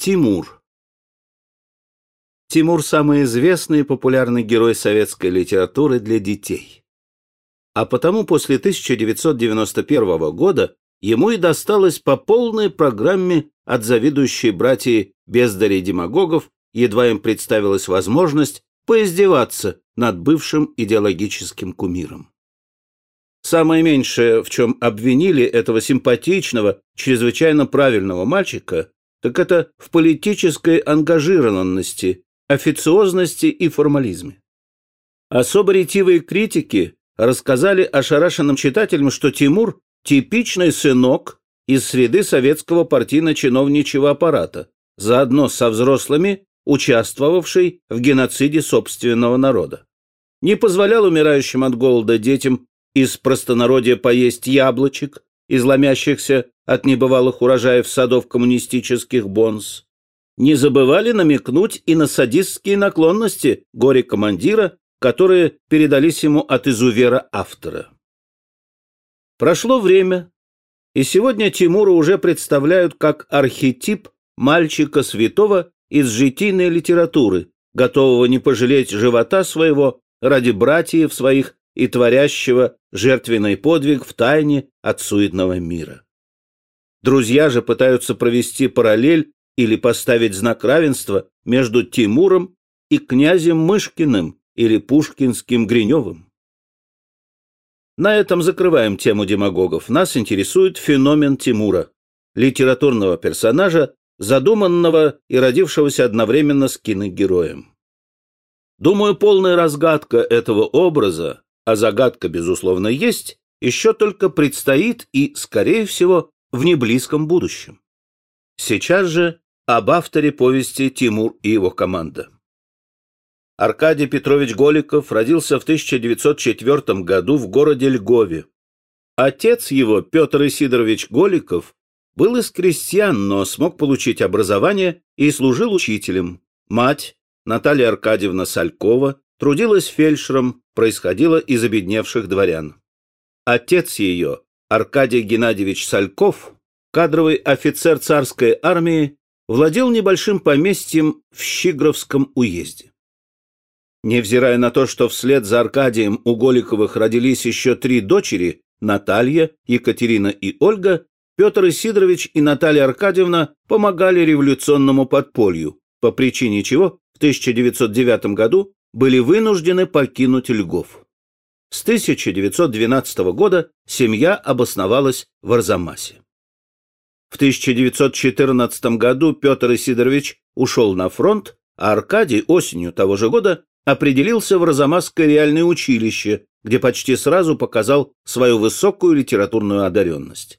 Тимур Тимур – самый известный и популярный герой советской литературы для детей. А потому после 1991 года ему и досталось по полной программе от завидующей братьи бездарей демагогов, едва им представилась возможность поиздеваться над бывшим идеологическим кумиром. Самое меньшее, в чем обвинили этого симпатичного, чрезвычайно правильного мальчика, так это в политической ангажированности, официозности и формализме. Особо ретивые критики рассказали ошарашенным читателям, что Тимур – типичный сынок из среды советского партийно-чиновничьего аппарата, заодно со взрослыми, участвовавший в геноциде собственного народа. Не позволял умирающим от голода детям из простонародья поесть яблочек, изломящихся от небывалых урожаев садов коммунистических бонс. Не забывали намекнуть и на садистские наклонности горе-командира, которые передались ему от изувера-автора. Прошло время, и сегодня Тимура уже представляют как архетип мальчика святого из житийной литературы, готового не пожалеть живота своего ради братьев своих и творящего жертвенный подвиг в тайне от суетного мира. Друзья же пытаются провести параллель или поставить знак равенства между Тимуром и князем Мышкиным или пушкинским Гриневым. На этом закрываем тему демагогов. Нас интересует феномен Тимура, литературного персонажа, задуманного и родившегося одновременно с киногероем. Думаю, полная разгадка этого образа а загадка, безусловно, есть, еще только предстоит и, скорее всего, в неблизком будущем. Сейчас же об авторе повести «Тимур и его команда». Аркадий Петрович Голиков родился в 1904 году в городе Льгове. Отец его, Петр Исидорович Голиков, был из крестьян, но смог получить образование и служил учителем. Мать, Наталья Аркадьевна Салькова, трудилась фельдшером, происходила из обедневших дворян. Отец ее, Аркадий Геннадьевич Сальков, кадровый офицер царской армии, владел небольшим поместьем в Щигровском уезде. Невзирая на то, что вслед за Аркадием у Голиковых родились еще три дочери, Наталья, Екатерина и Ольга, Петр Исидорович и Наталья Аркадьевна помогали революционному подполью, по причине чего в 1909 году были вынуждены покинуть Льгов. С 1912 года семья обосновалась в Арзамасе. В 1914 году Петр Исидорович ушел на фронт, а Аркадий осенью того же года определился в Арзамасское реальное училище, где почти сразу показал свою высокую литературную одаренность.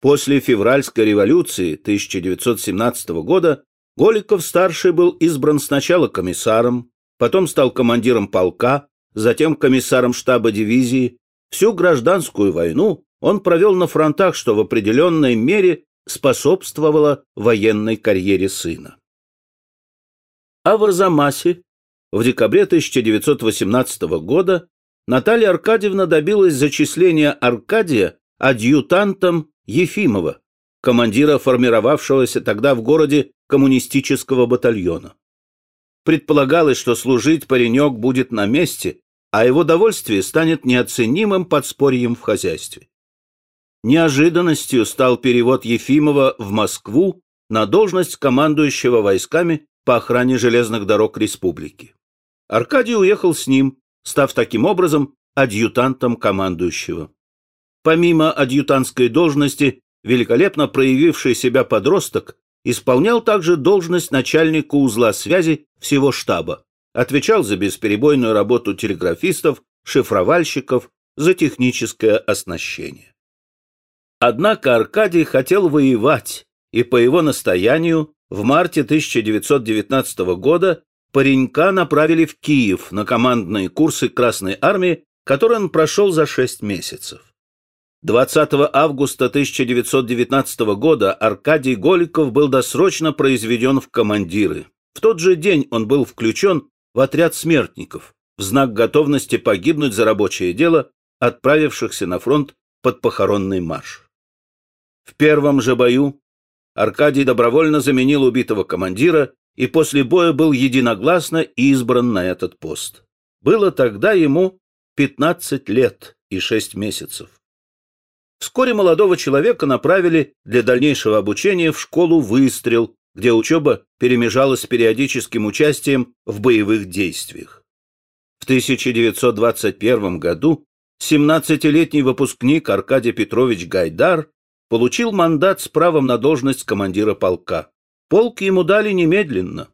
После февральской революции 1917 года Голиков-старший был избран сначала комиссаром, потом стал командиром полка, затем комиссаром штаба дивизии. Всю гражданскую войну он провел на фронтах, что в определенной мере способствовало военной карьере сына. А в Арзамасе в декабре 1918 года Наталья Аркадьевна добилась зачисления Аркадия адъютантом Ефимова, командира формировавшегося тогда в городе коммунистического батальона. Предполагалось, что служить паренек будет на месте, а его довольствие станет неоценимым подспорьем в хозяйстве. Неожиданностью стал перевод Ефимова в Москву на должность командующего войсками по охране железных дорог республики. Аркадий уехал с ним, став таким образом адъютантом командующего. Помимо адъютантской должности, великолепно проявивший себя подросток Исполнял также должность начальника узла связи всего штаба. Отвечал за бесперебойную работу телеграфистов, шифровальщиков, за техническое оснащение. Однако Аркадий хотел воевать, и по его настоянию в марте 1919 года паренька направили в Киев на командные курсы Красной Армии, которые он прошел за шесть месяцев. 20 августа 1919 года Аркадий Голиков был досрочно произведен в командиры. В тот же день он был включен в отряд смертников в знак готовности погибнуть за рабочее дело, отправившихся на фронт под похоронный марш. В первом же бою Аркадий добровольно заменил убитого командира и после боя был единогласно избран на этот пост. Было тогда ему 15 лет и 6 месяцев. Вскоре молодого человека направили для дальнейшего обучения в школу «Выстрел», где учеба перемежалась с периодическим участием в боевых действиях. В 1921 году 17-летний выпускник Аркадий Петрович Гайдар получил мандат с правом на должность командира полка. Полк ему дали немедленно.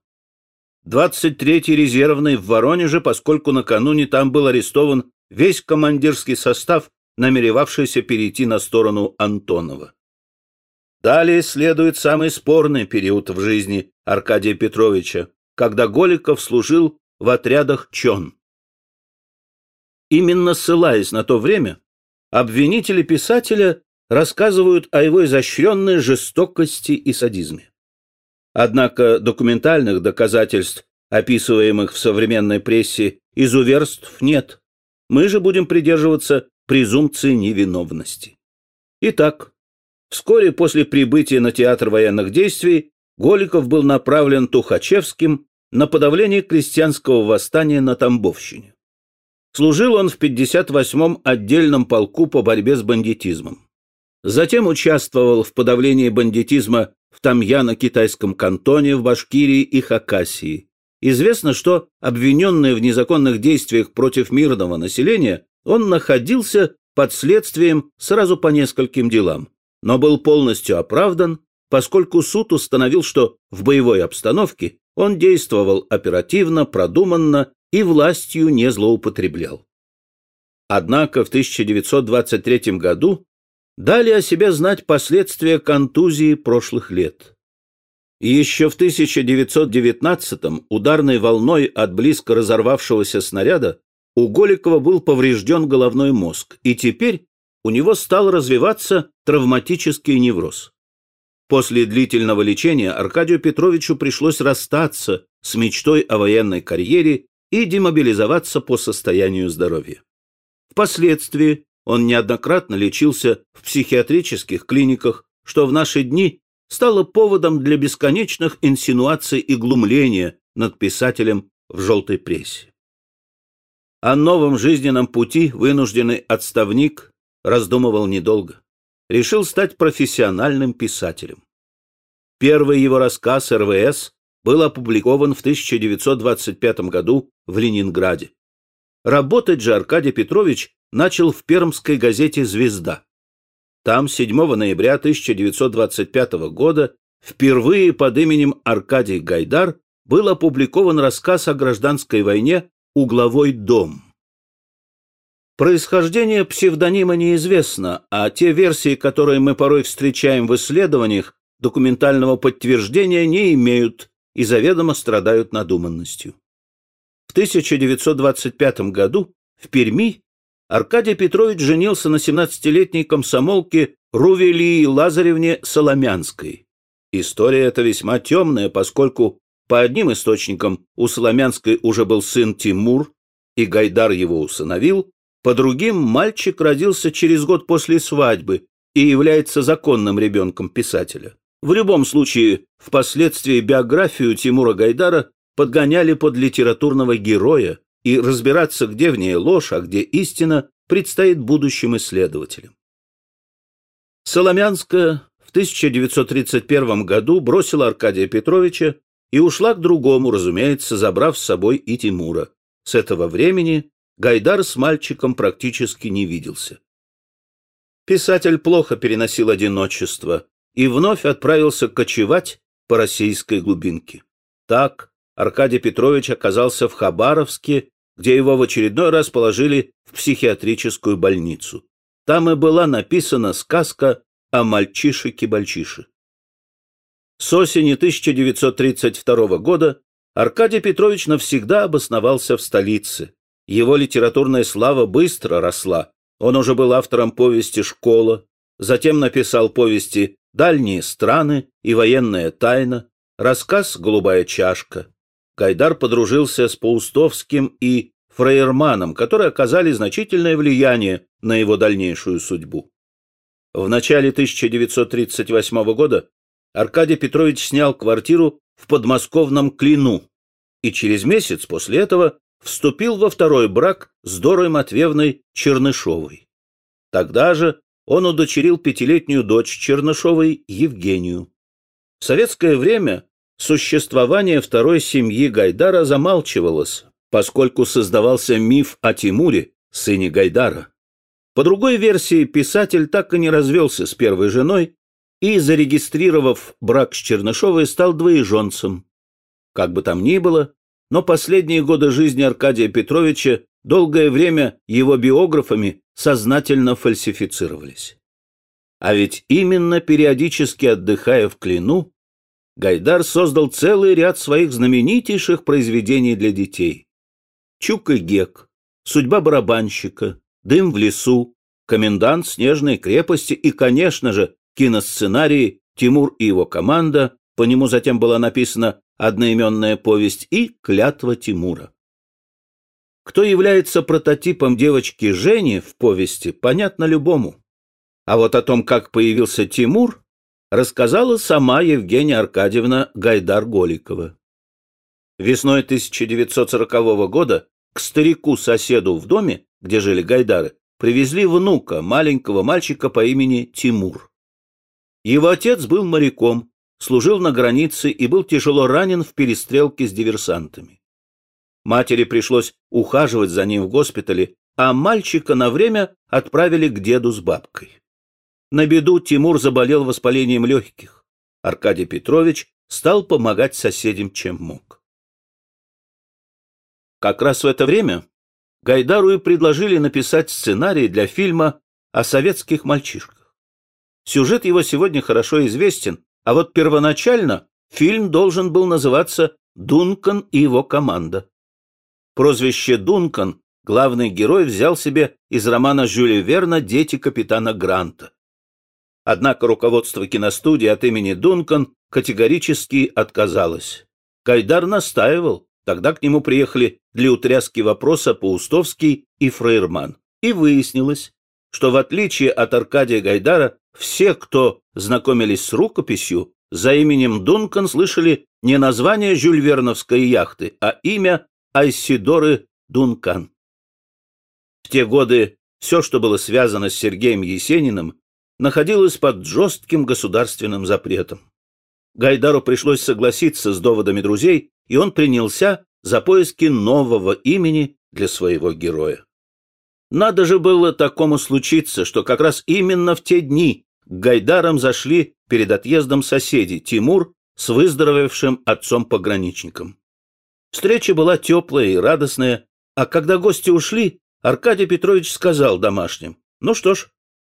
23-й резервный в Воронеже, поскольку накануне там был арестован весь командирский состав, намеревавшийся перейти на сторону Антонова. Далее следует самый спорный период в жизни Аркадия Петровича, когда Голиков служил в отрядах ЧОН. Именно ссылаясь на то время, обвинители писателя рассказывают о его изощренной жестокости и садизме. Однако документальных доказательств, описываемых в современной прессе, изуверств нет. Мы же будем придерживаться презумпции невиновности. Итак, вскоре после прибытия на театр военных действий Голиков был направлен Тухачевским на подавление крестьянского восстания на Тамбовщине. Служил он в 58-м отдельном полку по борьбе с бандитизмом. Затем участвовал в подавлении бандитизма в Тамьяно-Китайском кантоне, в Башкирии и Хакасии. Известно, что, обвиненный в незаконных действиях против мирного населения, он находился под следствием сразу по нескольким делам, но был полностью оправдан, поскольку суд установил, что в боевой обстановке он действовал оперативно, продуманно и властью не злоупотреблял. Однако в 1923 году дали о себе знать последствия контузии прошлых лет. Еще в 1919-м ударной волной от близко разорвавшегося снаряда у Голикова был поврежден головной мозг, и теперь у него стал развиваться травматический невроз. После длительного лечения Аркадию Петровичу пришлось расстаться с мечтой о военной карьере и демобилизоваться по состоянию здоровья. Впоследствии он неоднократно лечился в психиатрических клиниках, что в наши дни стало поводом для бесконечных инсинуаций и глумления над писателем в желтой прессе. О новом жизненном пути вынужденный отставник раздумывал недолго. Решил стать профессиональным писателем. Первый его рассказ «РВС» был опубликован в 1925 году в Ленинграде. Работать же Аркадий Петрович начал в пермской газете «Звезда». Там 7 ноября 1925 года впервые под именем Аркадий Гайдар был опубликован рассказ о гражданской войне «Угловой дом». Происхождение псевдонима неизвестно, а те версии, которые мы порой встречаем в исследованиях, документального подтверждения не имеют и заведомо страдают надуманностью. В 1925 году в Перми Аркадий Петрович женился на 17-летней комсомолке Рувелии Лазаревне Соломянской. История эта весьма темная, поскольку по одним источникам у Соломянской уже был сын Тимур, и Гайдар его усыновил, по другим мальчик родился через год после свадьбы и является законным ребенком писателя. В любом случае, впоследствии биографию Тимура Гайдара подгоняли под литературного героя, и разбираться, где в ней ложь, а где истина, предстоит будущим исследователям. Соломянская в 1931 году бросила Аркадия Петровича и ушла к другому, разумеется, забрав с собой и Тимура. С этого времени Гайдар с мальчиком практически не виделся. Писатель плохо переносил одиночество и вновь отправился кочевать по российской глубинке. Так Аркадий Петрович оказался в Хабаровске, где его в очередной раз положили в психиатрическую больницу. Там и была написана сказка о мальчишеке-бальчише. С осени 1932 года Аркадий Петрович навсегда обосновался в столице. Его литературная слава быстро росла. Он уже был автором повести «Школа», затем написал повести «Дальние страны» и «Военная тайна», рассказ «Голубая чашка». Гайдар подружился с Паустовским и Фрейерманом, которые оказали значительное влияние на его дальнейшую судьбу. В начале 1938 года Аркадий Петрович снял квартиру в подмосковном Клину и через месяц после этого вступил во второй брак с Дорой Матвеевной Чернышовой. Тогда же он удочерил пятилетнюю дочь Чернышовой Евгению. В советское время существование второй семьи Гайдара замалчивалось, поскольку создавался миф о Тимуре, сыне Гайдара. По другой версии, писатель так и не развелся с первой женой и, зарегистрировав брак с Чернышовой, стал двоеженцем. Как бы там ни было, но последние годы жизни Аркадия Петровича долгое время его биографами сознательно фальсифицировались. А ведь именно периодически отдыхая в Клину, Гайдар создал целый ряд своих знаменитейших произведений для детей. «Чук и Гек», «Судьба барабанщика», «Дым в лесу», «Комендант снежной крепости» и, конечно же, киносценарии «Тимур и его команда», по нему затем была написана одноименная повесть и «Клятва Тимура». Кто является прототипом девочки Жени в повести, понятно любому. А вот о том, как появился Тимур, рассказала сама Евгения Аркадьевна Гайдар-Голикова. Весной 1940 года к старику-соседу в доме, где жили Гайдары, привезли внука, маленького мальчика по имени Тимур. Его отец был моряком, служил на границе и был тяжело ранен в перестрелке с диверсантами. Матери пришлось ухаживать за ним в госпитале, а мальчика на время отправили к деду с бабкой. На беду Тимур заболел воспалением легких. Аркадий Петрович стал помогать соседям, чем мог. Как раз в это время Гайдару и предложили написать сценарий для фильма о советских мальчишках. Сюжет его сегодня хорошо известен, а вот первоначально фильм должен был называться «Дункан и его команда». Прозвище «Дункан» главный герой взял себе из романа Жюля Верна «Дети капитана Гранта». Однако руководство киностудии от имени Дункан категорически отказалось. Кайдар настаивал, тогда к нему приехали для утряски вопроса Паустовский и Фрейрман. И выяснилось, что в отличие от Аркадия Гайдара, все, кто знакомились с рукописью, за именем Дункан слышали не название жюльверновской яхты, а имя Айсидоры Дункан. В те годы все, что было связано с Сергеем Есениным, находилось под жестким государственным запретом. Гайдару пришлось согласиться с доводами друзей, и он принялся за поиски нового имени для своего героя. Надо же было такому случиться, что как раз именно в те дни к Гайдарам зашли перед отъездом соседи Тимур с выздоровевшим отцом-пограничником. Встреча была теплая и радостная, а когда гости ушли, Аркадий Петрович сказал домашним, ну что ж,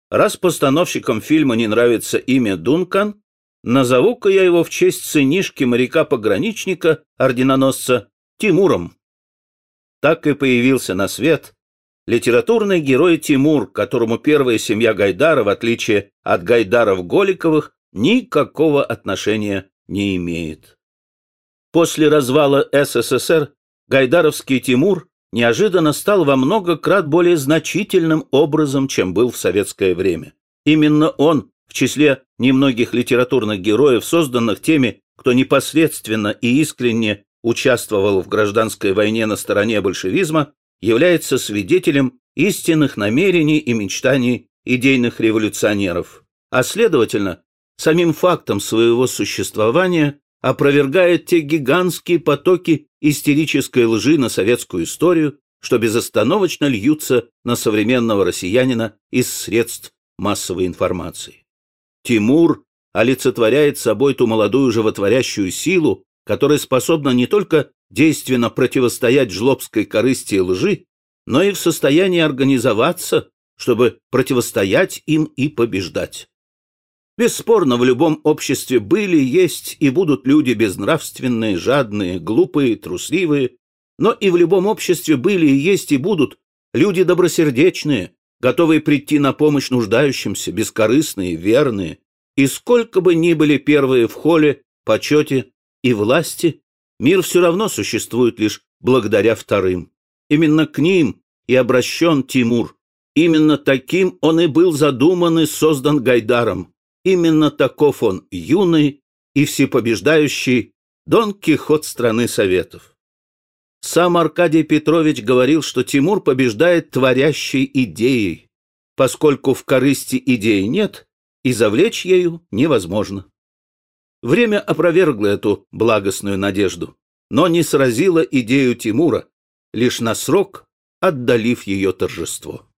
Раз постановщикам фильма не нравится имя Дункан, назову-ка я его в честь сынишки моряка-пограничника, орденоносца Тимуром. Так и появился на свет литературный герой Тимур, которому первая семья Гайдара, в отличие от Гайдаров-Голиковых, никакого отношения не имеет. После развала СССР Гайдаровский Тимур неожиданно стал во много крат более значительным образом, чем был в советское время. Именно он, в числе немногих литературных героев, созданных теми, кто непосредственно и искренне участвовал в гражданской войне на стороне большевизма, является свидетелем истинных намерений и мечтаний идейных революционеров, а следовательно, самим фактом своего существования опровергает те гигантские потоки истерической лжи на советскую историю, что безостановочно льются на современного россиянина из средств массовой информации. Тимур олицетворяет собой ту молодую животворящую силу, которая способна не только действенно противостоять жлобской корысти и лжи, но и в состоянии организоваться, чтобы противостоять им и побеждать. Бесспорно, в любом обществе были, есть и будут люди безнравственные, жадные, глупые, трусливые, но и в любом обществе были, есть и будут люди добросердечные, готовые прийти на помощь нуждающимся, бескорыстные, верные. И сколько бы ни были первые в холле, почете и власти, мир все равно существует лишь благодаря вторым. Именно к ним и обращен Тимур. Именно таким он и был задуман и создан Гайдаром. Именно таков он, юный, и всепобеждающий Дон Кихот страны Советов. Сам Аркадий Петрович говорил, что Тимур побеждает творящей идеей, поскольку в корысти идеи нет, и завлечь ею невозможно. Время опровергло эту благостную надежду, но не сразило идею Тимура, лишь на срок отдалив ее торжество.